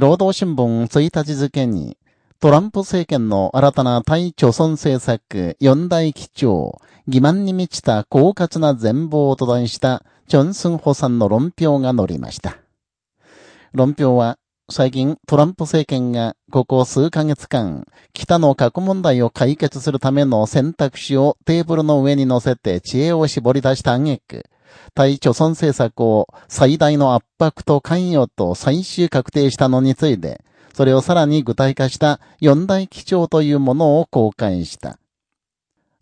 労働新聞1日付に、トランプ政権の新たな対朝鮮政策四大基調、欺瞞に満ちた狡猾な全貌と題したチョンスンホさんの論評が載りました。論評は、最近トランプ政権がここ数ヶ月間、北の核問題を解決するための選択肢をテーブルの上に乗せて知恵を絞り出した挙句、対貯村政策を最大の圧迫と関与と最終確定したのについて、それをさらに具体化した四大基調というものを公開した。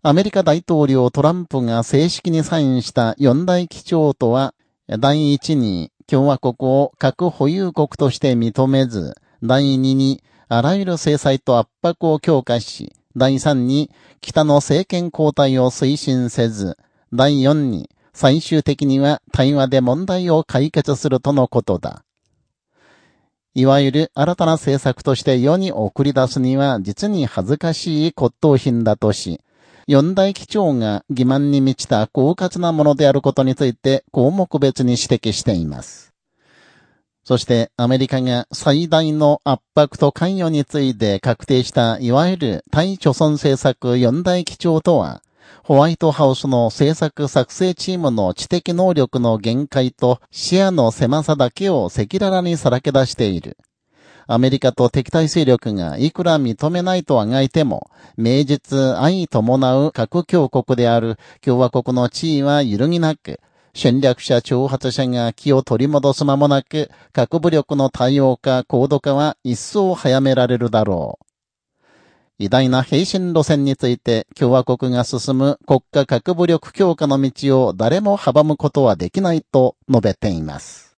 アメリカ大統領トランプが正式にサインした四大基調とは、第一に共和国を核保有国として認めず、第二にあらゆる制裁と圧迫を強化し、第三に北の政権交代を推進せず、第四に最終的には対話で問題を解決するとのことだ。いわゆる新たな政策として世に送り出すには実に恥ずかしい骨董品だとし、四大基調が欺瞞に満ちた狡猾なものであることについて項目別に指摘しています。そしてアメリカが最大の圧迫と関与について確定したいわゆる対貯村政策四大基調とは、ホワイトハウスの政策作成チームの知的能力の限界と視野の狭さだけを赤裸々にさらけ出している。アメリカと敵対勢力がいくら認めないとあがいても、名実愛伴う核強国である共和国の地位は揺るぎなく、戦略者挑発者が気を取り戻す間もなく、核武力の対応化、高度化は一層早められるだろう。偉大な平身路線について共和国が進む国家核武力強化の道を誰も阻むことはできないと述べています。